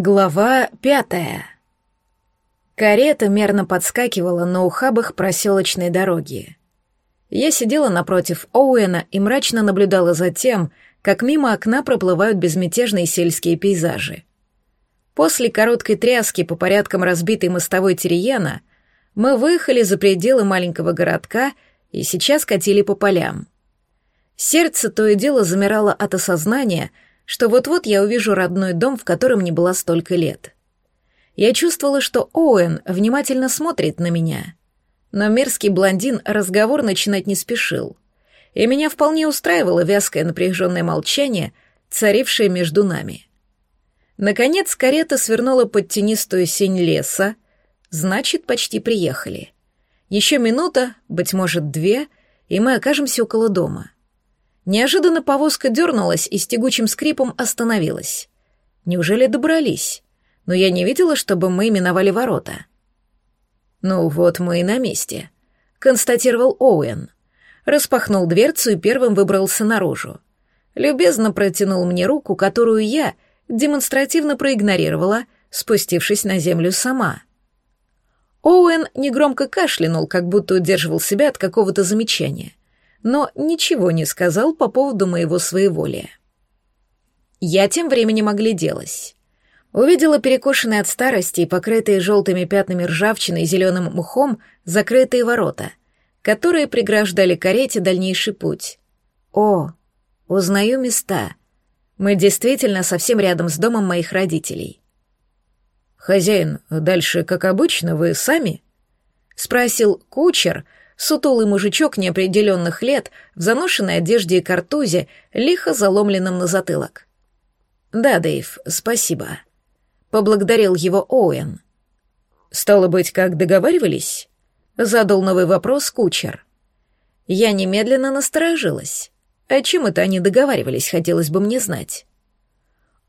Глава пятая. Карета мерно подскакивала на ухабах проселочной дороги. Я сидела напротив Оуэна и мрачно наблюдала за тем, как мимо окна проплывают безмятежные сельские пейзажи. После короткой тряски по порядкам разбитой мостовой Терьяна мы выехали за пределы маленького городка и сейчас катили по полям. Сердце то и дело замирало от осознания — что вот-вот я увижу родной дом, в котором не была столько лет. Я чувствовала, что Оуэн внимательно смотрит на меня. Но мерзкий блондин разговор начинать не спешил. И меня вполне устраивало вязкое напряженное молчание, царившее между нами. Наконец карета свернула под тенистую сень леса, значит, почти приехали. Еще минута, быть может, две, и мы окажемся около дома. Неожиданно повозка дернулась и с тягучим скрипом остановилась. Неужели добрались? Но я не видела, чтобы мы именовали ворота. «Ну вот мы и на месте», — констатировал Оуэн. Распахнул дверцу и первым выбрался наружу. Любезно протянул мне руку, которую я демонстративно проигнорировала, спустившись на землю сама. Оуэн негромко кашлянул, как будто удерживал себя от какого-то замечания но ничего не сказал по поводу моего своеволия. Я тем временем огляделась. Увидела перекошенные от старости и покрытые желтыми пятнами ржавчины и зеленым мухом закрытые ворота, которые преграждали карете дальнейший путь. О, узнаю места. Мы действительно совсем рядом с домом моих родителей. «Хозяин, дальше, как обычно, вы сами?» — спросил кучер — Сутулый мужичок неопределенных лет в заношенной одежде и картузе, лихо заломленном на затылок. «Да, Дэйв, спасибо», — поблагодарил его Оуэн. «Стало быть, как договаривались?» — задал новый вопрос кучер. Я немедленно насторожилась. О чем это они договаривались, хотелось бы мне знать.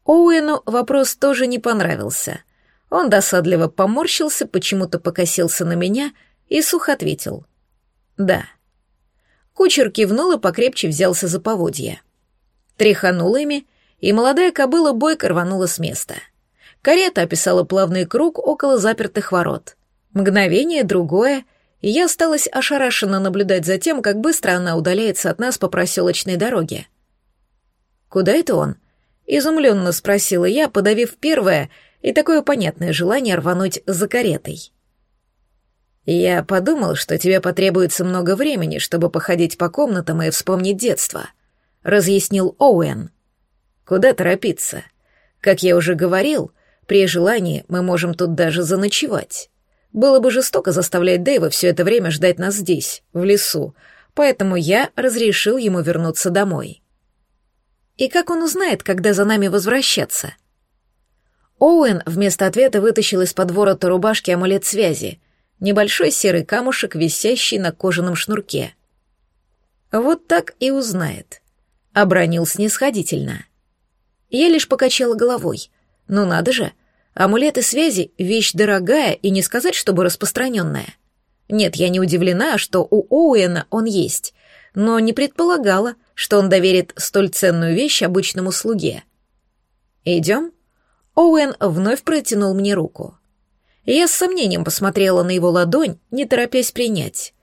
Оуэну вопрос тоже не понравился. Он досадливо поморщился, почему-то покосился на меня и сухо ответил. «Да». Кучер кивнул и покрепче взялся за поводья. Тряханул ими, и молодая кобыла бойко рванула с места. Карета описала плавный круг около запертых ворот. Мгновение, другое, и я осталась ошарашенно наблюдать за тем, как быстро она удаляется от нас по проселочной дороге. «Куда это он?» — изумленно спросила я, подавив первое и такое понятное желание рвануть за каретой. «Я подумал, что тебе потребуется много времени, чтобы походить по комнатам и вспомнить детство», — разъяснил Оуэн. «Куда торопиться? Как я уже говорил, при желании мы можем тут даже заночевать. Было бы жестоко заставлять Дэйва все это время ждать нас здесь, в лесу, поэтому я разрешил ему вернуться домой». «И как он узнает, когда за нами возвращаться?» Оуэн вместо ответа вытащил из-под ворота рубашки амулет связи — небольшой серый камушек, висящий на кожаном шнурке. Вот так и узнает. Обронил снисходительно. Я лишь покачала головой. Ну надо же, амулеты связи — вещь дорогая и не сказать, чтобы распространенная. Нет, я не удивлена, что у Оуэна он есть, но не предполагала, что он доверит столь ценную вещь обычному слуге. «Идем?» Оуэн вновь протянул мне руку я с сомнением посмотрела на его ладонь, не торопясь принять.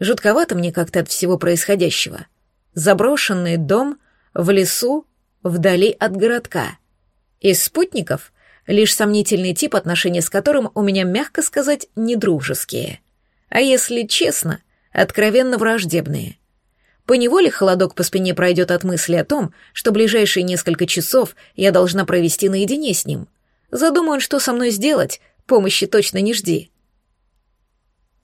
Жутковато мне как-то от всего происходящего. Заброшенный дом в лесу, вдали от городка. Из спутников лишь сомнительный тип, отношения с которым у меня, мягко сказать, недружеские. А если честно, откровенно враждебные. Поневоле холодок по спине пройдет от мысли о том, что ближайшие несколько часов я должна провести наедине с ним. Задумаю, что со мной сделать, Помощи точно не жди.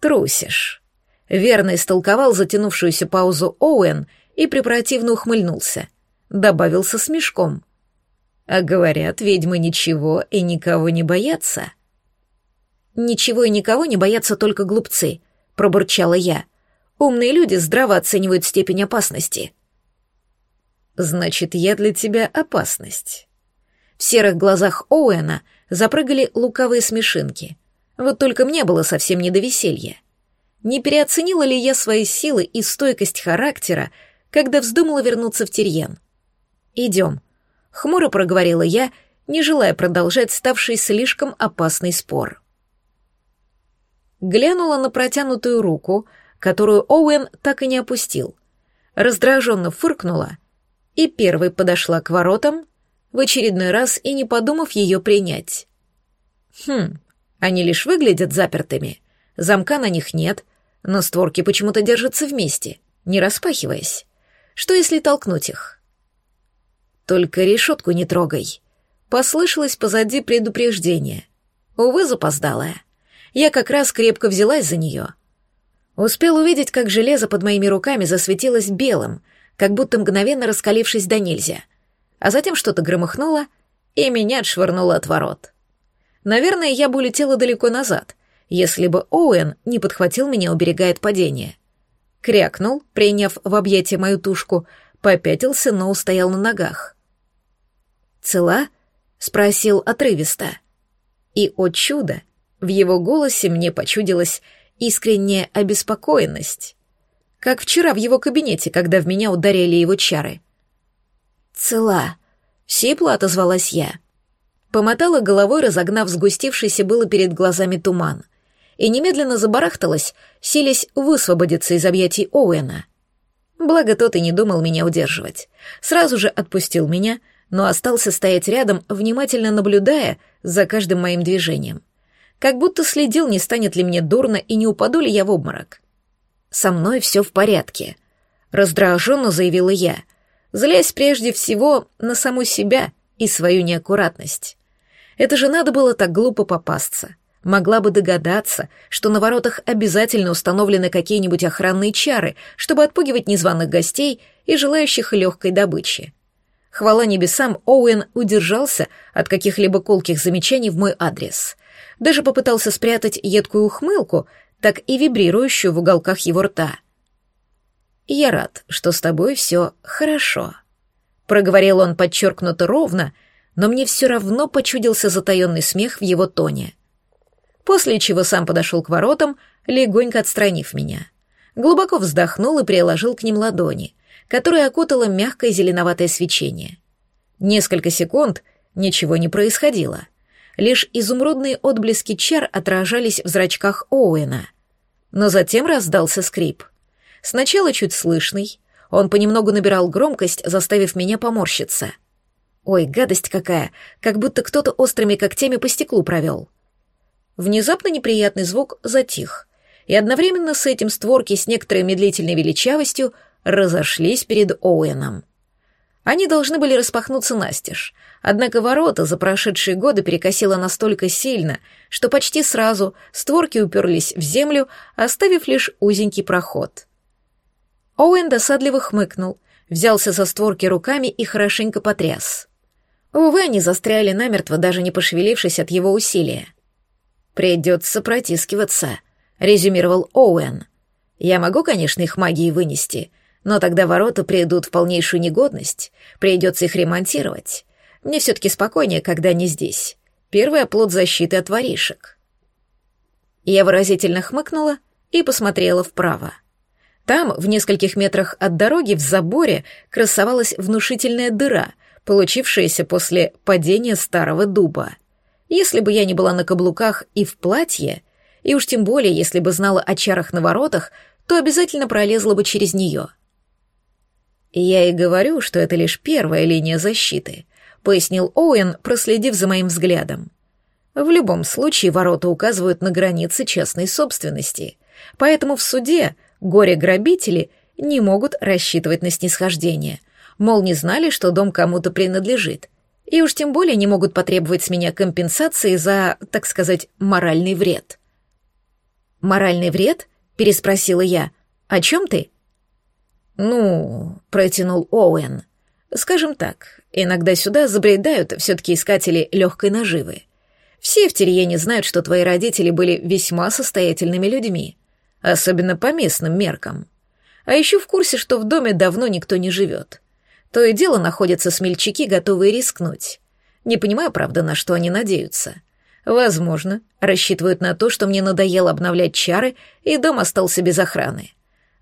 Трусишь. Верно истолковал затянувшуюся паузу Оуэн и препротивно ухмыльнулся. Добавил со смешком. А говорят, ведьмы ничего и никого не боятся. Ничего и никого не боятся только глупцы, пробурчала я. Умные люди здраво оценивают степень опасности. Значит, я для тебя опасность. В серых глазах Оуэна запрыгали лукавые смешинки. Вот только мне было совсем не до веселья. Не переоценила ли я свои силы и стойкость характера, когда вздумала вернуться в Тирьен? «Идем», — хмуро проговорила я не желая продолжать ставший слишком опасный спор. Глянула на протянутую руку, которую Оуэн так и не опустил. Раздраженно фыркнула и первой подошла к воротам, в очередной раз и не подумав ее принять. Хм, они лишь выглядят запертыми, замка на них нет, но створки почему-то держатся вместе, не распахиваясь. Что если толкнуть их? Только решетку не трогай. Послышалось позади предупреждение. Увы, запоздалая. Я как раз крепко взялась за нее. Успел увидеть, как железо под моими руками засветилось белым, как будто мгновенно раскалившись до нельзя. А затем что-то громыхнуло, и меня отшвырнуло от ворот. Наверное, я бы улетела далеко назад, если бы Оуэн не подхватил меня, уберегая от падения. Крякнул, приняв в объятие мою тушку, попятился, но устоял на ногах. «Цела?» — спросил отрывисто. И, о чудо, в его голосе мне почудилась искренняя обеспокоенность. Как вчера в его кабинете, когда в меня ударили его чары. «Цела», — сипло отозвалась я. Помотала головой, разогнав сгустившийся было перед глазами туман, и немедленно забарахталась, силясь высвободиться из объятий Оуэна. Благо тот и не думал меня удерживать. Сразу же отпустил меня, но остался стоять рядом, внимательно наблюдая за каждым моим движением. Как будто следил, не станет ли мне дурно и не упаду ли я в обморок. «Со мной все в порядке», — раздраженно заявила я, злясь прежде всего на саму себя и свою неаккуратность. Это же надо было так глупо попасться. Могла бы догадаться, что на воротах обязательно установлены какие-нибудь охранные чары, чтобы отпугивать незваных гостей и желающих легкой добычи. Хвала небесам, Оуэн удержался от каких-либо колких замечаний в мой адрес. Даже попытался спрятать едкую ухмылку, так и вибрирующую в уголках его рта. «Я рад, что с тобой все хорошо», — проговорил он подчеркнуто ровно, — но мне все равно почудился затаенный смех в его тоне. После чего сам подошел к воротам, легонько отстранив меня. Глубоко вздохнул и приложил к ним ладони, которые окутало мягкое зеленоватое свечение. Несколько секунд ничего не происходило. Лишь изумрудные отблески чар отражались в зрачках Оуэна. Но затем раздался скрип. Сначала чуть слышный, он понемногу набирал громкость, заставив меня поморщиться — Ой, гадость какая, как будто кто-то острыми когтями по стеклу провел. Внезапно неприятный звук затих, и одновременно с этим створки с некоторой медлительной величавостью разошлись перед Оуэном. Они должны были распахнуться настежь, однако ворота за прошедшие годы перекосило настолько сильно, что почти сразу створки уперлись в землю, оставив лишь узенький проход. Оуэн досадливо хмыкнул, взялся за створки руками и хорошенько потряс. Увы, они застряли намертво, даже не пошевелившись от его усилия. «Придется протискиваться», — резюмировал Оуэн. «Я могу, конечно, их магией вынести, но тогда ворота придут в полнейшую негодность, придется их ремонтировать. Мне все-таки спокойнее, когда они здесь. Первый оплот защиты от воришек». Я выразительно хмыкнула и посмотрела вправо. Там, в нескольких метрах от дороги, в заборе, красовалась внушительная дыра, получившееся после падения старого дуба. Если бы я не была на каблуках и в платье, и уж тем более, если бы знала о чарах на воротах, то обязательно пролезла бы через нее. «Я и говорю, что это лишь первая линия защиты», — пояснил Оуэн, проследив за моим взглядом. «В любом случае ворота указывают на границы частной собственности, поэтому в суде горе-грабители не могут рассчитывать на снисхождение, мол, не знали, что дом кому-то принадлежит, и уж тем более не могут потребовать с меня компенсации за, так сказать, моральный вред. «Моральный вред?» — переспросила я. «О чем ты?» «Ну», — протянул Оуэн, — «скажем так, иногда сюда забредают все-таки искатели легкой наживы. Все в Терьене знают, что твои родители были весьма состоятельными людьми, особенно по местным меркам. А еще в курсе, что в доме давно никто не живет. То и дело находятся смельчаки, готовые рискнуть. Не понимаю, правда, на что они надеются. Возможно, рассчитывают на то, что мне надоело обновлять чары, и дом остался без охраны.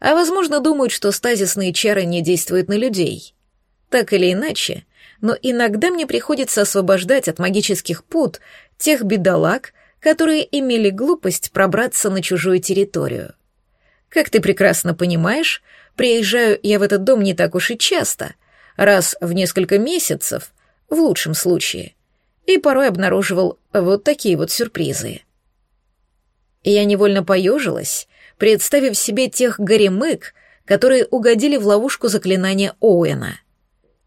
А возможно, думают, что стазисные чары не действуют на людей. Так или иначе, но иногда мне приходится освобождать от магических пут тех бедолаг, которые имели глупость пробраться на чужую территорию. Как ты прекрасно понимаешь, приезжаю я в этот дом не так уж и часто, раз в несколько месяцев, в лучшем случае, и порой обнаруживал вот такие вот сюрпризы. Я невольно поежилась, представив себе тех горемык, которые угодили в ловушку заклинания Оуэна.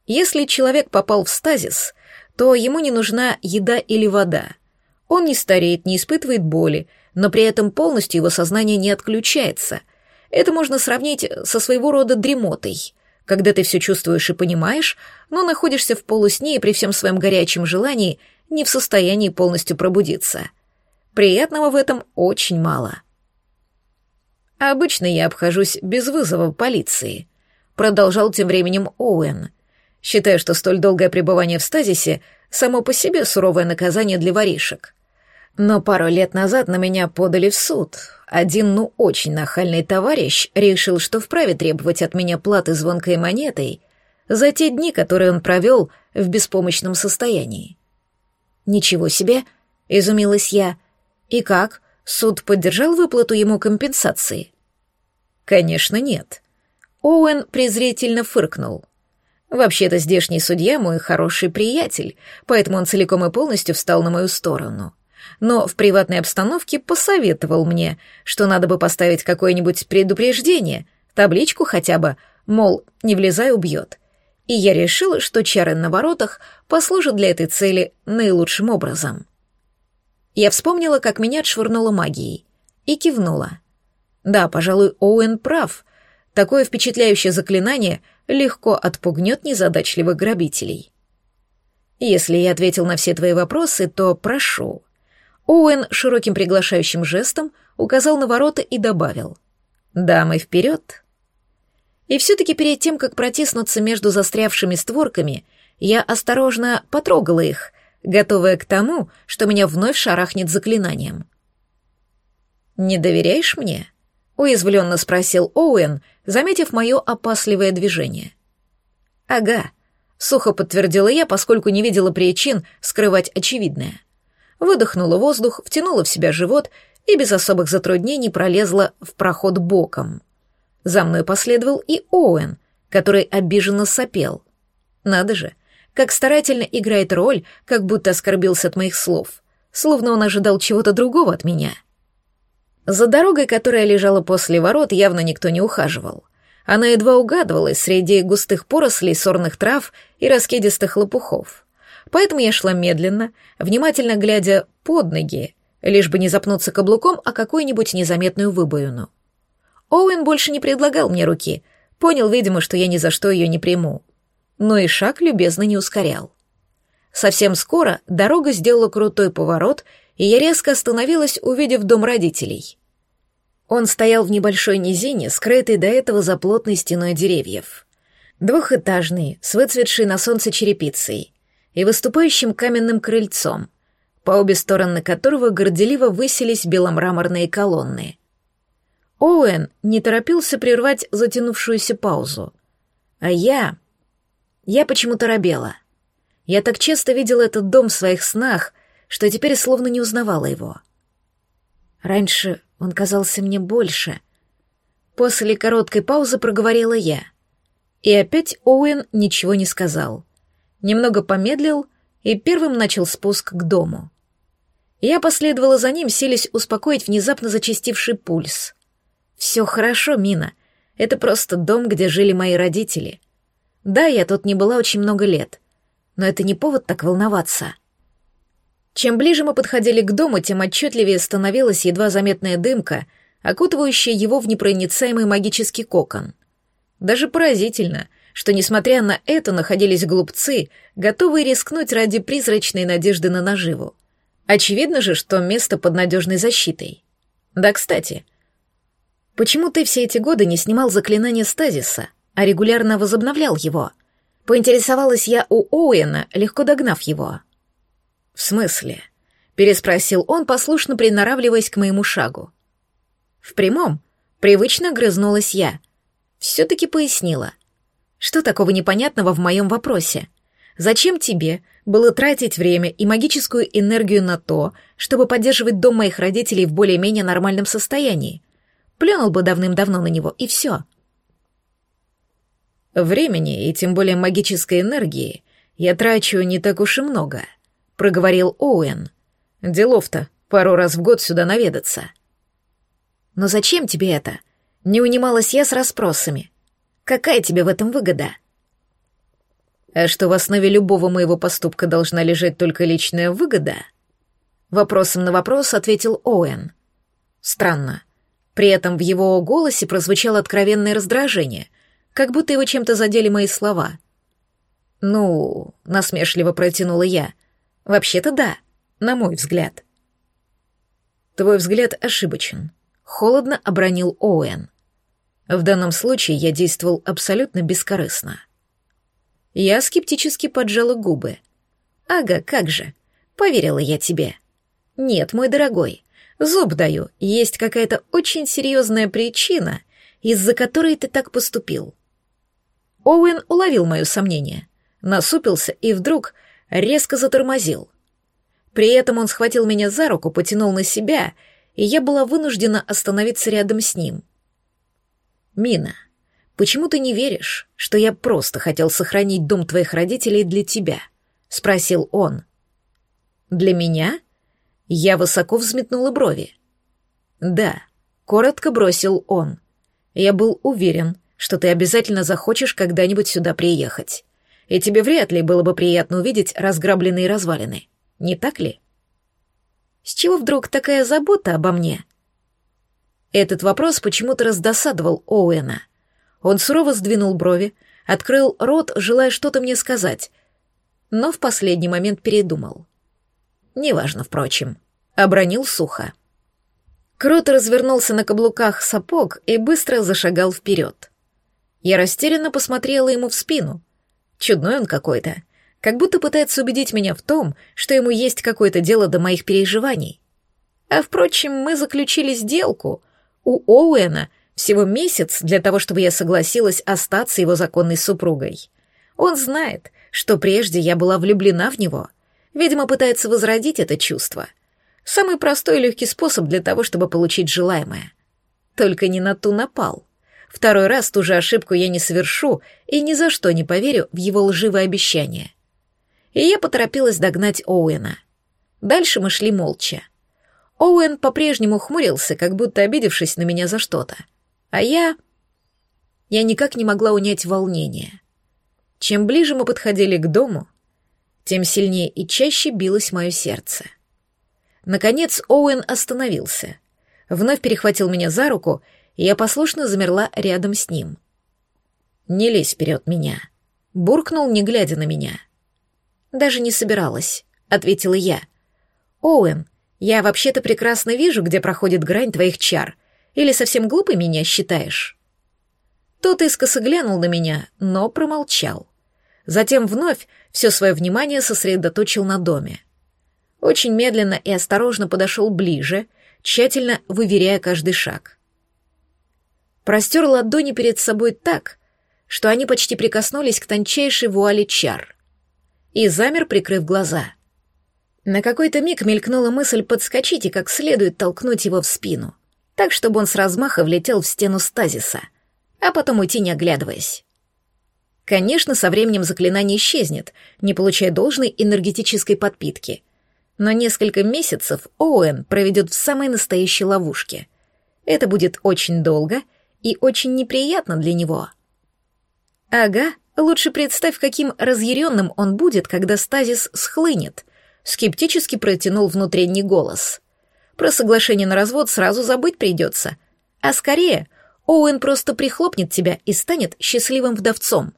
Если человек попал в стазис, то ему не нужна еда или вода. Он не стареет, не испытывает боли, но при этом полностью его сознание не отключается. Это можно сравнить со своего рода дремотой, когда ты все чувствуешь и понимаешь, но находишься в полусне и при всем своем горячем желании не в состоянии полностью пробудиться. Приятного в этом очень мало. Обычно я обхожусь без вызова полиции, продолжал тем временем Оуэн. Считаю, что столь долгое пребывание в стазисе само по себе суровое наказание для воришек. Но пару лет назад на меня подали в суд. Один, ну, очень нахальный товарищ решил, что вправе требовать от меня платы звонкой монетой за те дни, которые он провел в беспомощном состоянии. «Ничего себе!» — изумилась я. «И как? Суд поддержал выплату ему компенсации?» «Конечно, нет». Оуэн презрительно фыркнул. «Вообще-то здешний судья мой хороший приятель, поэтому он целиком и полностью встал на мою сторону» но в приватной обстановке посоветовал мне, что надо бы поставить какое-нибудь предупреждение, табличку хотя бы, мол, не влезай, убьет. И я решила, что чары на воротах послужат для этой цели наилучшим образом. Я вспомнила, как меня отшвырнула магией, и кивнула. Да, пожалуй, Оуэн прав. Такое впечатляющее заклинание легко отпугнет незадачливых грабителей. Если я ответил на все твои вопросы, то прошу. Оуэн широким приглашающим жестом указал на ворота и добавил «Дамы, вперед!». И все-таки перед тем, как протиснуться между застрявшими створками, я осторожно потрогала их, готовая к тому, что меня вновь шарахнет заклинанием. «Не доверяешь мне?» — уязвленно спросил Оуэн, заметив мое опасливое движение. «Ага», — сухо подтвердила я, поскольку не видела причин скрывать очевидное выдохнула воздух, втянула в себя живот и без особых затруднений пролезла в проход боком. За мной последовал и Оуэн, который обиженно сопел. Надо же, как старательно играет роль, как будто оскорбился от моих слов, словно он ожидал чего-то другого от меня. За дорогой, которая лежала после ворот, явно никто не ухаживал. Она едва угадывалась среди густых порослей сорных трав и раскидистых лопухов поэтому я шла медленно, внимательно глядя под ноги, лишь бы не запнуться каблуком о какую-нибудь незаметную выбоину. Оуэн больше не предлагал мне руки, понял, видимо, что я ни за что ее не приму. Но и шаг любезно не ускорял. Совсем скоро дорога сделала крутой поворот, и я резко остановилась, увидев дом родителей. Он стоял в небольшой низине, скрытый до этого за плотной стеной деревьев. Двухэтажный, с выцветшей на солнце черепицей и выступающим каменным крыльцом, по обе стороны которого горделиво высились беломраморные колонны. Оуэн не торопился прервать затянувшуюся паузу. А я... Я почему-то робела. Я так часто видела этот дом в своих снах, что теперь словно не узнавала его. Раньше он казался мне больше. После короткой паузы проговорила я. И опять Оуэн ничего не сказал немного помедлил и первым начал спуск к дому. Я последовала за ним, селись успокоить внезапно зачастивший пульс. «Все хорошо, Мина. Это просто дом, где жили мои родители. Да, я тут не была очень много лет, но это не повод так волноваться». Чем ближе мы подходили к дому, тем отчетливее становилась едва заметная дымка, окутывающая его в непроницаемый магический кокон. Даже поразительно — что, несмотря на это, находились глупцы, готовые рискнуть ради призрачной надежды на наживу. Очевидно же, что место под надежной защитой. Да, кстати, почему ты все эти годы не снимал заклинание стазиса, а регулярно возобновлял его? Поинтересовалась я у Оуэна, легко догнав его. В смысле? Переспросил он, послушно приноравливаясь к моему шагу. В прямом, привычно грызнулась я. Все-таки пояснила — что такого непонятного в моем вопросе? Зачем тебе было тратить время и магическую энергию на то, чтобы поддерживать дом моих родителей в более-менее нормальном состоянии? Плюнул бы давным-давно на него, и все. Времени и тем более магической энергии я трачу не так уж и много, проговорил Оуэн. Делов-то пару раз в год сюда наведаться. Но зачем тебе это? Не унималась я с расспросами. Какая тебе в этом выгода? А что в основе любого моего поступка должна лежать только личная выгода? Вопросом на вопрос ответил Оуэн. Странно. При этом в его голосе прозвучало откровенное раздражение, как будто его чем-то задели мои слова. «Ну...» — насмешливо протянула я. «Вообще-то да, на мой взгляд». «Твой взгляд ошибочен», — холодно обронил Оуэн. «В данном случае я действовал абсолютно бескорыстно». Я скептически поджала губы. «Ага, как же. Поверила я тебе». «Нет, мой дорогой, зуб даю, есть какая-то очень серьезная причина, из-за которой ты так поступил». Оуэн уловил мое сомнение, насупился и вдруг резко затормозил. При этом он схватил меня за руку, потянул на себя, и я была вынуждена остановиться рядом с ним. «Мина, почему ты не веришь, что я просто хотел сохранить дом твоих родителей для тебя?» — спросил он. «Для меня?» Я высоко взметнула брови. «Да», — коротко бросил он. «Я был уверен, что ты обязательно захочешь когда-нибудь сюда приехать. И тебе вряд ли было бы приятно увидеть разграбленные развалины не так ли? С чего вдруг такая забота обо мне? Этот вопрос почему-то раздосадовал Оуэна. Он сурово сдвинул брови, открыл рот, желая что-то мне сказать, но в последний момент передумал. Неважно, впрочем, обронил сухо. Крот развернулся на каблуках сапог и быстро зашагал вперед. Я растерянно посмотрела ему в спину. Чудной он какой-то как будто пытается убедить меня в том, что ему есть какое-то дело до моих переживаний. А впрочем, мы заключили сделку. У Оуэна всего месяц для того, чтобы я согласилась остаться его законной супругой. Он знает, что прежде я была влюблена в него. Видимо, пытается возродить это чувство. Самый простой и легкий способ для того, чтобы получить желаемое. Только не на ту напал. Второй раз ту же ошибку я не совершу и ни за что не поверю в его лживое обещание и я поторопилась догнать Оуэна. Дальше мы шли молча. Оуэн по-прежнему хмурился, как будто обидевшись на меня за что-то. А я... Я никак не могла унять волнение. Чем ближе мы подходили к дому, тем сильнее и чаще билось мое сердце. Наконец Оуэн остановился, вновь перехватил меня за руку, и я послушно замерла рядом с ним. «Не лезь вперед меня», — буркнул, не глядя на меня — «Даже не собиралась», — ответила я. «Оуэн, я вообще-то прекрасно вижу, где проходит грань твоих чар. Или совсем глупый меня считаешь?» Тот искоса глянул на меня, но промолчал. Затем вновь все свое внимание сосредоточил на доме. Очень медленно и осторожно подошел ближе, тщательно выверяя каждый шаг. Простер ладони перед собой так, что они почти прикоснулись к тончайшей вуале чар и замер, прикрыв глаза. На какой-то миг мелькнула мысль подскочить и как следует толкнуть его в спину, так, чтобы он с размаха влетел в стену стазиса, а потом уйти, не оглядываясь. Конечно, со временем заклинание исчезнет, не получая должной энергетической подпитки. Но несколько месяцев Оуэн проведет в самой настоящей ловушке. Это будет очень долго и очень неприятно для него. Ага, Лучше представь, каким разъяренным он будет, когда стазис схлынет. Скептически протянул внутренний голос. Про соглашение на развод сразу забыть придется. А скорее, Оуэн просто прихлопнет тебя и станет счастливым вдовцом.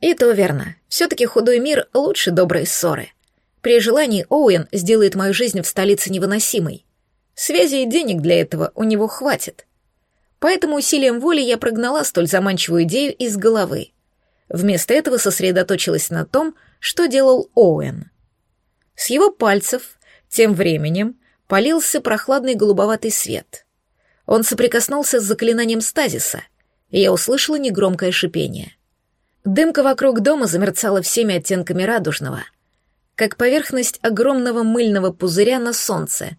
И то верно. Все-таки худой мир лучше доброй ссоры. При желании Оуэн сделает мою жизнь в столице невыносимой. Связи и денег для этого у него хватит. Поэтому усилием воли я прогнала столь заманчивую идею из головы. Вместо этого сосредоточилась на том, что делал Оуэн. С его пальцев тем временем полился прохладный голубоватый свет. Он соприкоснулся с заклинанием стазиса, и я услышала негромкое шипение. Дымка вокруг дома замерцала всеми оттенками радужного, как поверхность огромного мыльного пузыря на солнце,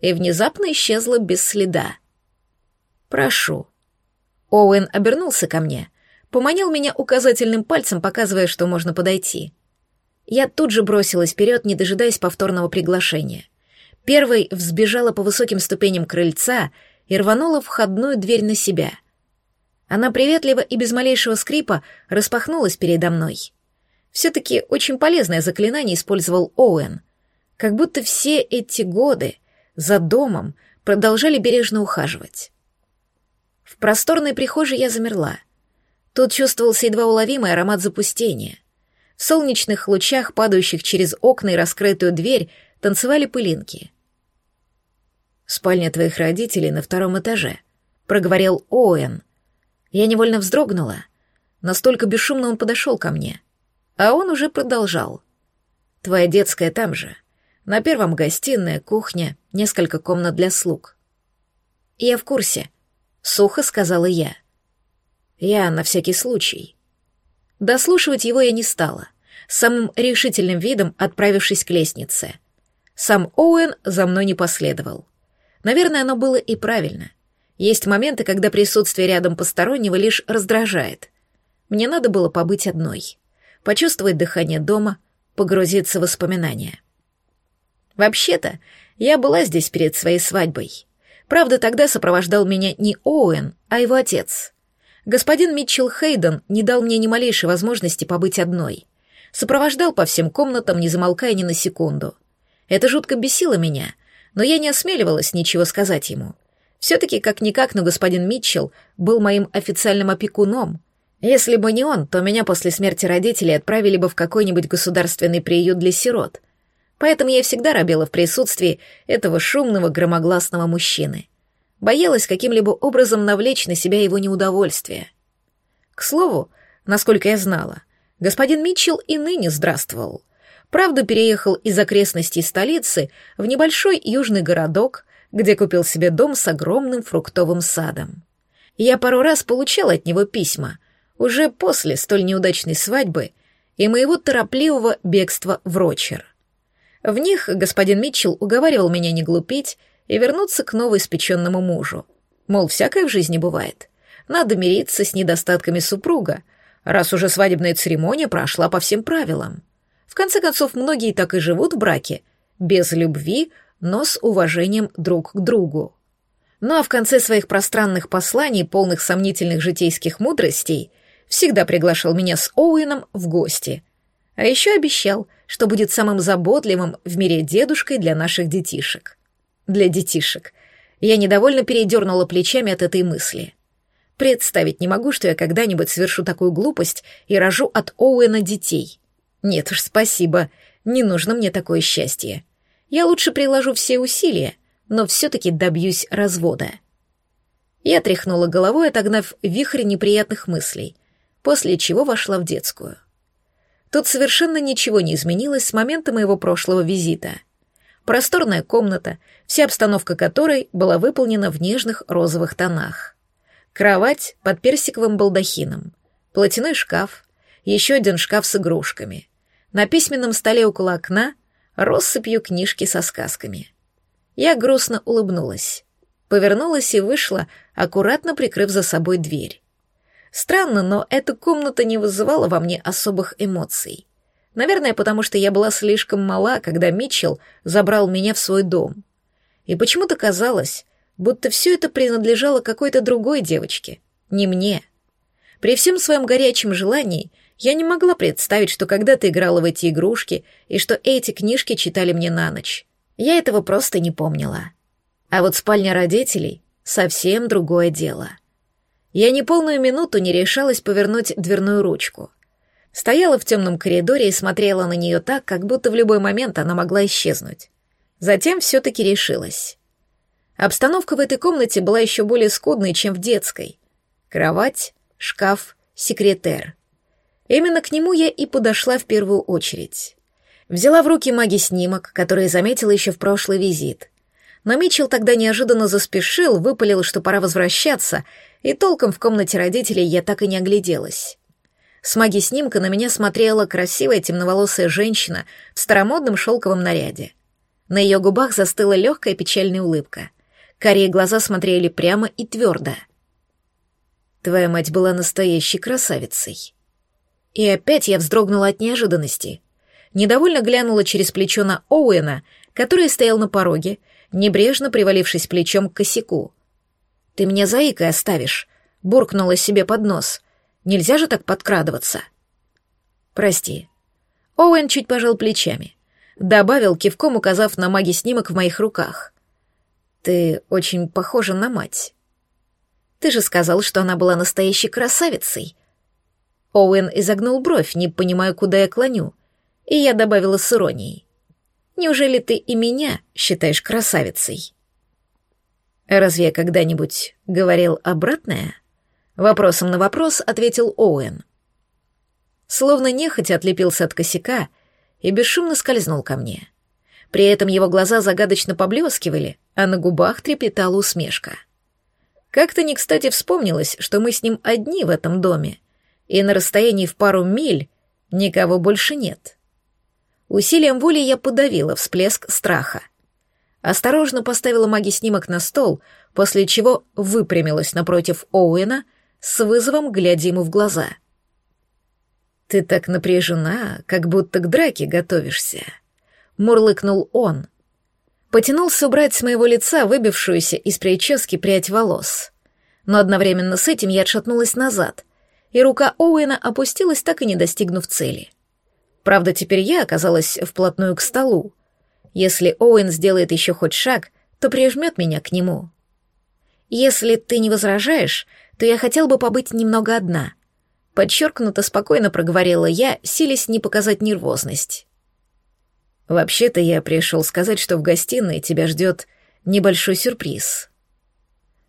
и внезапно исчезла без следа. «Прошу». Оуэн обернулся ко мне, поманил меня указательным пальцем, показывая, что можно подойти. Я тут же бросилась вперед, не дожидаясь повторного приглашения. Первой взбежала по высоким ступеням крыльца и рванула входную дверь на себя. Она приветливо и без малейшего скрипа распахнулась передо мной. Все-таки очень полезное заклинание использовал Оуэн. Как будто все эти годы за домом продолжали бережно ухаживать. В просторной прихожей я замерла. Тут чувствовался едва уловимый аромат запустения. В солнечных лучах, падающих через окна и раскрытую дверь, танцевали пылинки. «Спальня твоих родителей на втором этаже», — проговорил Оуэн. Я невольно вздрогнула. Настолько бесшумно он подошел ко мне. А он уже продолжал. «Твоя детская там же. На первом гостиная, кухня, несколько комнат для слуг». «Я в курсе», — сухо сказала я. Я на всякий случай. Дослушивать его я не стала, самым решительным видом отправившись к лестнице. Сам Оуэн за мной не последовал. Наверное, оно было и правильно. Есть моменты, когда присутствие рядом постороннего лишь раздражает. Мне надо было побыть одной, почувствовать дыхание дома, погрузиться в воспоминания. Вообще-то, я была здесь перед своей свадьбой. Правда, тогда сопровождал меня не Оуэн, а его отец. Господин Митчелл Хейден не дал мне ни малейшей возможности побыть одной. Сопровождал по всем комнатам, не замолкая ни на секунду. Это жутко бесило меня, но я не осмеливалась ничего сказать ему. Все-таки, как-никак, но господин Митчелл был моим официальным опекуном. Если бы не он, то меня после смерти родителей отправили бы в какой-нибудь государственный приют для сирот. Поэтому я всегда робела в присутствии этого шумного, громогласного мужчины боялась каким-либо образом навлечь на себя его неудовольствие. К слову, насколько я знала, господин Митчелл и ныне здравствовал. Правда, переехал из окрестностей столицы в небольшой южный городок, где купил себе дом с огромным фруктовым садом. Я пару раз получала от него письма, уже после столь неудачной свадьбы и моего торопливого бегства в Рочер. В них господин Митчелл уговаривал меня не глупить и вернуться к новоиспеченному мужу. Мол, всякое в жизни бывает. Надо мириться с недостатками супруга, раз уже свадебная церемония прошла по всем правилам. В конце концов, многие так и живут в браке, без любви, но с уважением друг к другу. Ну а в конце своих пространных посланий, полных сомнительных житейских мудростей, всегда приглашал меня с Оуэном в гости. А еще обещал, что будет самым заботливым в мире дедушкой для наших детишек для детишек. Я недовольно передернула плечами от этой мысли. Представить не могу, что я когда-нибудь совершу такую глупость и рожу от Оуэна детей. Нет уж, спасибо, не нужно мне такое счастье. Я лучше приложу все усилия, но все-таки добьюсь развода. Я тряхнула головой, отогнав вихрь неприятных мыслей, после чего вошла в детскую. Тут совершенно ничего не изменилось с момента моего прошлого визита — Просторная комната, вся обстановка которой была выполнена в нежных розовых тонах. Кровать под персиковым балдахином, платяной шкаф, еще один шкаф с игрушками. На письменном столе около окна россыпью книжки со сказками. Я грустно улыбнулась, повернулась и вышла, аккуратно прикрыв за собой дверь. Странно, но эта комната не вызывала во мне особых эмоций. Наверное, потому что я была слишком мала, когда Митчелл забрал меня в свой дом. И почему-то казалось, будто все это принадлежало какой-то другой девочке, не мне. При всем своем горячем желании я не могла представить, что когда-то играла в эти игрушки и что эти книжки читали мне на ночь. Я этого просто не помнила. А вот спальня родителей — совсем другое дело. Я ни полную минуту не решалась повернуть дверную ручку. Стояла в темном коридоре и смотрела на нее так, как будто в любой момент она могла исчезнуть. Затем все-таки решилась. Обстановка в этой комнате была еще более скудной, чем в детской. Кровать, шкаф, секретер. Именно к нему я и подошла в первую очередь. Взяла в руки маги снимок, который заметила еще в прошлый визит. Но Митчелл тогда неожиданно заспешил, выпалил, что пора возвращаться, и толком в комнате родителей я так и не огляделась. С маги снимка на меня смотрела красивая темноволосая женщина в старомодном шелковом наряде. На ее губах застыла легкая печальная улыбка. Карие глаза смотрели прямо и твердо. Твоя мать была настоящей красавицей. И опять я вздрогнула от неожиданности. Недовольно глянула через плечо на Оуэна, который стоял на пороге, небрежно привалившись плечом к косяку. «Ты меня заикой оставишь», — буркнула себе под нос. «Нельзя же так подкрадываться». «Прости». Оуэн чуть пожал плечами. Добавил, кивком указав на маги снимок в моих руках. «Ты очень похожа на мать». «Ты же сказал, что она была настоящей красавицей». Оуэн изогнул бровь, не понимая, куда я клоню, и я добавила с иронией. Неужели ты и меня считаешь красавицей? Разве я когда-нибудь говорил обратное? Вопросом на вопрос ответил Оуэн. Словно нехотя отлепился от косяка и бесшумно скользнул ко мне. При этом его глаза загадочно поблескивали, а на губах трепетала усмешка. Как-то не кстати вспомнилось, что мы с ним одни в этом доме, и на расстоянии в пару миль никого больше нет. Усилием воли я подавила всплеск страха. Осторожно поставила маги-снимок на стол, после чего выпрямилась напротив Оуэна с вызовом, глядя ему в глаза. «Ты так напряжена, как будто к драке готовишься», — мурлыкнул он. Потянулся убрать с моего лица выбившуюся из прически прядь волос. Но одновременно с этим я отшатнулась назад, и рука Оуэна опустилась, так и не достигнув цели. Правда, теперь я оказалась вплотную к столу. Если Оуэн сделает еще хоть шаг, то прижмет меня к нему. Если ты не возражаешь, то я хотел бы побыть немного одна. Подчеркнуто спокойно проговорила я, силясь не показать нервозность. Вообще-то я пришел сказать, что в гостиной тебя ждет небольшой сюрприз.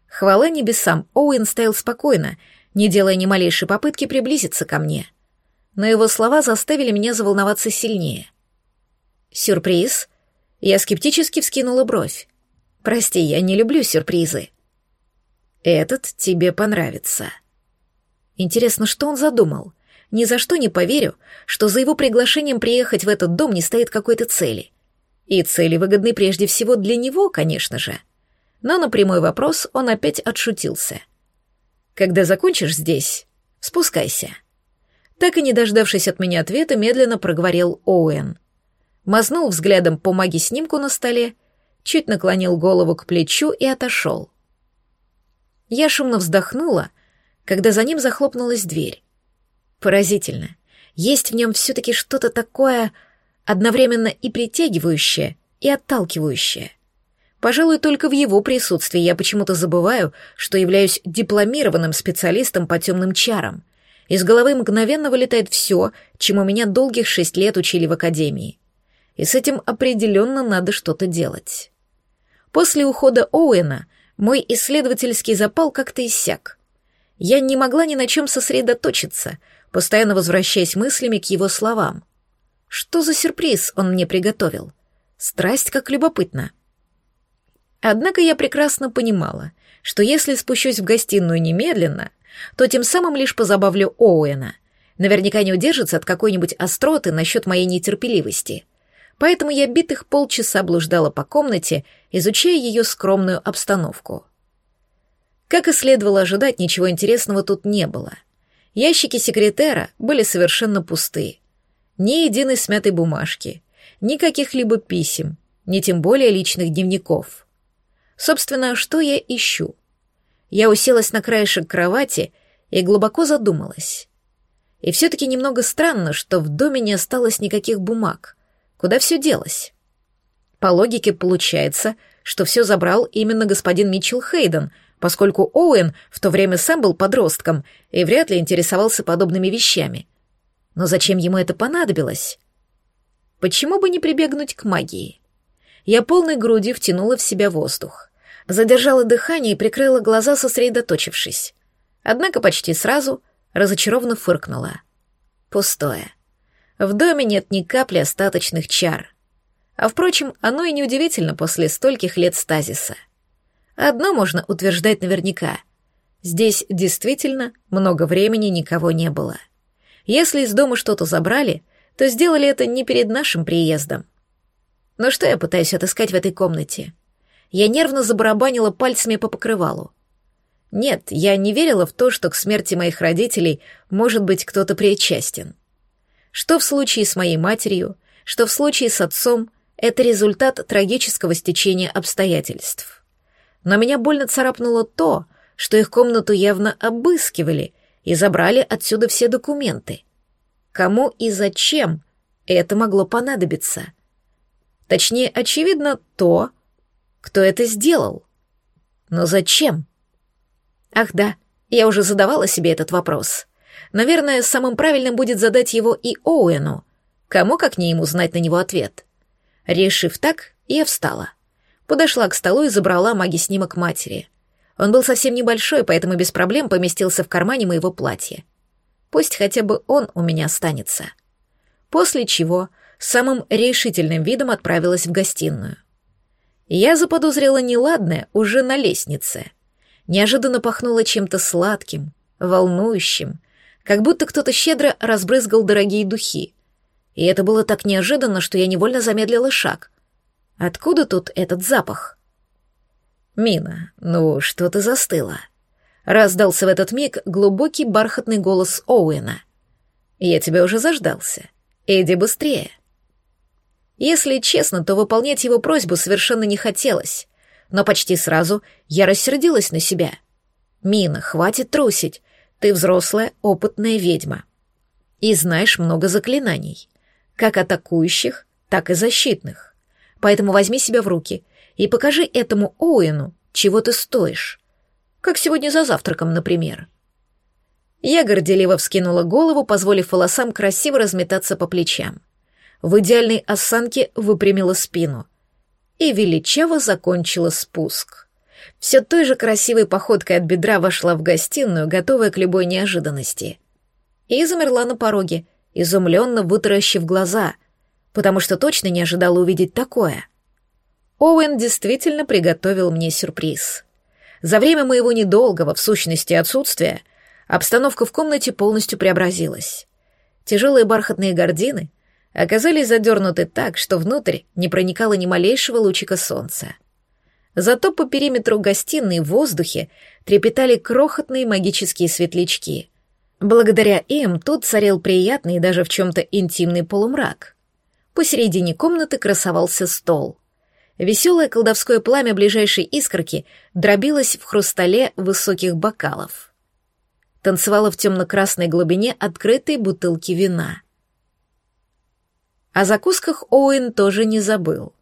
Хвала небесам, Оуэн стоял спокойно, не делая ни малейшей попытки приблизиться ко мне — но его слова заставили меня заволноваться сильнее. «Сюрприз?» Я скептически вскинула бровь. «Прости, я не люблю сюрпризы». «Этот тебе понравится». Интересно, что он задумал? Ни за что не поверю, что за его приглашением приехать в этот дом не стоит какой-то цели. И цели выгодны прежде всего для него, конечно же. Но на прямой вопрос он опять отшутился. «Когда закончишь здесь, спускайся». Так и не дождавшись от меня ответа, медленно проговорил Оуэн. Мазнул взглядом по маги-снимку на столе, чуть наклонил голову к плечу и отошел. Я шумно вздохнула, когда за ним захлопнулась дверь. Поразительно. Есть в нем все-таки что-то такое одновременно и притягивающее, и отталкивающее. Пожалуй, только в его присутствии я почему-то забываю, что являюсь дипломированным специалистом по темным чарам — из головы мгновенно вылетает все, чему меня долгих шесть лет учили в академии. И с этим определенно надо что-то делать. После ухода Оуэна мой исследовательский запал как-то иссяк. Я не могла ни на чем сосредоточиться, постоянно возвращаясь мыслями к его словам. Что за сюрприз он мне приготовил? Страсть как любопытно. Однако я прекрасно понимала, что если спущусь в гостиную немедленно, то тем самым лишь позабавлю Оуэна. Наверняка не удержится от какой-нибудь остроты насчет моей нетерпеливости. Поэтому я битых полчаса блуждала по комнате, изучая ее скромную обстановку. Как и следовало ожидать, ничего интересного тут не было. Ящики секретера были совершенно пусты. Ни единой смятой бумажки, ни каких-либо писем, ни тем более личных дневников. Собственно, что я ищу? Я уселась на краешек кровати и глубоко задумалась. И все-таки немного странно, что в доме не осталось никаких бумаг. Куда все делось? По логике получается, что все забрал именно господин Митчелл Хейден, поскольку Оуэн в то время сам был подростком и вряд ли интересовался подобными вещами. Но зачем ему это понадобилось? Почему бы не прибегнуть к магии? Я полной грудью втянула в себя воздух задержала дыхание и прикрыла глаза, сосредоточившись. Однако почти сразу разочарованно фыркнула. Пустое. В доме нет ни капли остаточных чар. А впрочем, оно и неудивительно после стольких лет стазиса. Одно можно утверждать наверняка. Здесь действительно много времени никого не было. Если из дома что-то забрали, то сделали это не перед нашим приездом. Но что я пытаюсь отыскать в этой комнате? Я нервно забарабанила пальцами по покрывалу. Нет, я не верила в то, что к смерти моих родителей может быть кто-то причастен. Что в случае с моей матерью, что в случае с отцом, это результат трагического стечения обстоятельств. Но меня больно царапнуло то, что их комнату явно обыскивали и забрали отсюда все документы. Кому и зачем это могло понадобиться? Точнее, очевидно, то, кто это сделал. Но зачем? Ах да, я уже задавала себе этот вопрос. Наверное, самым правильным будет задать его и Оуэну. Кому, как не ему, знать на него ответ? Решив так, я встала. Подошла к столу и забрала маги-снимок матери. Он был совсем небольшой, поэтому без проблем поместился в кармане моего платья. Пусть хотя бы он у меня останется. После чего самым решительным видом отправилась в гостиную. Я заподозрила неладное уже на лестнице. Неожиданно пахнуло чем-то сладким, волнующим, как будто кто-то щедро разбрызгал дорогие духи. И это было так неожиданно, что я невольно замедлила шаг. Откуда тут этот запах? «Мина, ну что ты застыла?» Раздался в этот миг глубокий бархатный голос Оуэна. «Я тебя уже заждался. Иди быстрее». Если честно, то выполнять его просьбу совершенно не хотелось, но почти сразу я рассердилась на себя. «Мина, хватит трусить. Ты взрослая, опытная ведьма. И знаешь много заклинаний, как атакующих, так и защитных. Поэтому возьми себя в руки и покажи этому Оуэну, чего ты стоишь. Как сегодня за завтраком, например». Я горделиво вскинула голову, позволив волосам красиво разметаться по плечам в идеальной осанке выпрямила спину и величаво закончила спуск. Все той же красивой походкой от бедра вошла в гостиную, готовая к любой неожиданности. И замерла на пороге, изумленно вытаращив глаза, потому что точно не ожидала увидеть такое. Оуэн действительно приготовил мне сюрприз. За время моего недолгого, в сущности, отсутствия, обстановка в комнате полностью преобразилась. Тяжелые бархатные гардины оказались задернуты так, что внутрь не проникало ни малейшего лучика солнца. Зато по периметру гостиной в воздухе трепетали крохотные магические светлячки. Благодаря им тут царил приятный и даже в чем-то интимный полумрак. Посередине комнаты красовался стол. Веселое колдовское пламя ближайшей искорки дробилось в хрустале высоких бокалов. Танцевала в темно-красной глубине открытой бутылки вина — о закусках Оуэн тоже не забыл.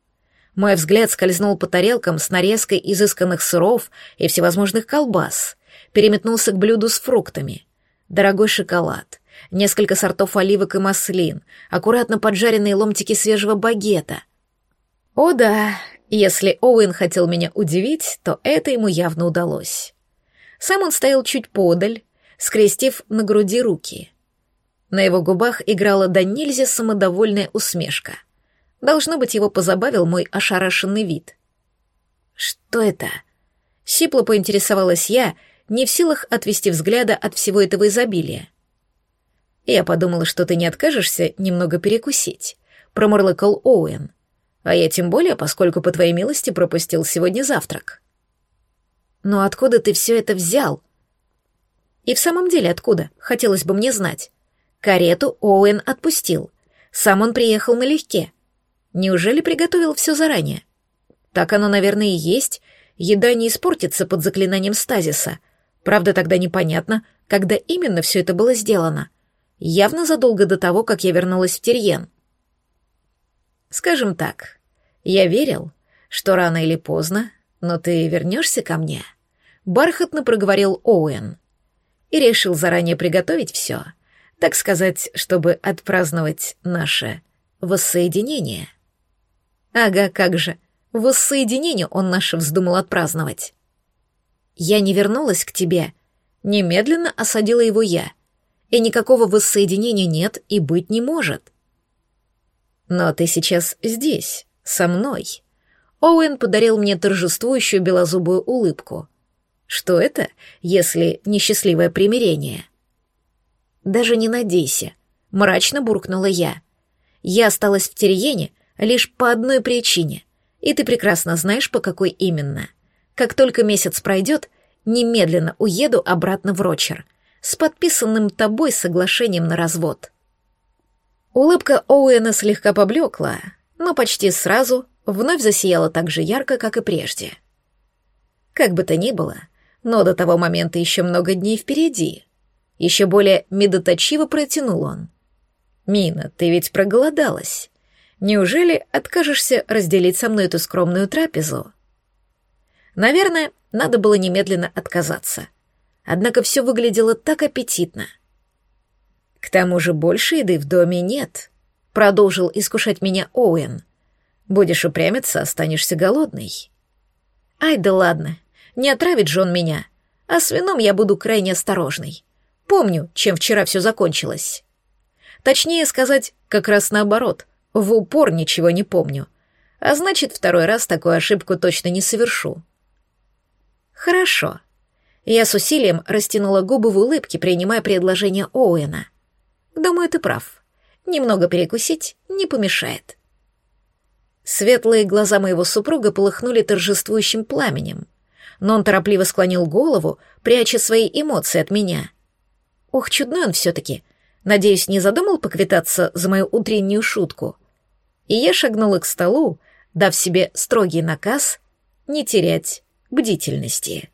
Мой взгляд скользнул по тарелкам с нарезкой изысканных сыров и всевозможных колбас, переметнулся к блюду с фруктами. Дорогой шоколад, несколько сортов оливок и маслин, аккуратно поджаренные ломтики свежего багета. О да, если Оуэн хотел меня удивить, то это ему явно удалось. Сам он стоял чуть подаль, скрестив на груди руки — на его губах играла до нельзя самодовольная усмешка. Должно быть, его позабавил мой ошарашенный вид. «Что это?» Сипло поинтересовалась я, не в силах отвести взгляда от всего этого изобилия. «Я подумала, что ты не откажешься немного перекусить», — промурлыкал Оуэн. «А я тем более, поскольку, по твоей милости, пропустил сегодня завтрак». «Но откуда ты все это взял?» «И в самом деле откуда? Хотелось бы мне знать». Карету Оуэн отпустил. Сам он приехал налегке. Неужели приготовил все заранее? Так оно, наверное, и есть. Еда не испортится под заклинанием стазиса. Правда, тогда непонятно, когда именно все это было сделано. Явно задолго до того, как я вернулась в Терьен. Скажем так, я верил, что рано или поздно, но ты вернешься ко мне. Бархатно проговорил Оуэн. И решил заранее приготовить все — так сказать, чтобы отпраздновать наше воссоединение. Ага, как же, воссоединение он наше вздумал отпраздновать. Я не вернулась к тебе, немедленно осадила его я, и никакого воссоединения нет и быть не может. Но ты сейчас здесь, со мной. Оуэн подарил мне торжествующую белозубую улыбку. Что это, если несчастливое примирение? — даже не надейся», — мрачно буркнула я. «Я осталась в Терьене лишь по одной причине, и ты прекрасно знаешь, по какой именно. Как только месяц пройдет, немедленно уеду обратно в Рочер с подписанным тобой соглашением на развод». Улыбка Оуэна слегка поблекла, но почти сразу вновь засияла так же ярко, как и прежде. Как бы то ни было, но до того момента еще много дней впереди. Еще более медоточиво протянул он. «Мина, ты ведь проголодалась. Неужели откажешься разделить со мной эту скромную трапезу?» Наверное, надо было немедленно отказаться. Однако все выглядело так аппетитно. «К тому же больше еды в доме нет», — продолжил искушать меня Оуэн. «Будешь упрямиться, останешься голодный». «Ай да ладно, не отравит же он меня, а с вином я буду крайне осторожной. Помню, чем вчера все закончилось». Точнее сказать, как раз наоборот, в упор ничего не помню. А значит, второй раз такую ошибку точно не совершу. Хорошо. Я с усилием растянула губы в улыбке, принимая предложение Оуэна. Думаю, ты прав. Немного перекусить не помешает. Светлые глаза моего супруга полыхнули торжествующим пламенем, но он торопливо склонил голову, пряча свои эмоции от меня. Ох, чудной он все-таки. Надеюсь, не задумал поквитаться за мою утреннюю шутку. И я шагнула к столу, дав себе строгий наказ не терять бдительности.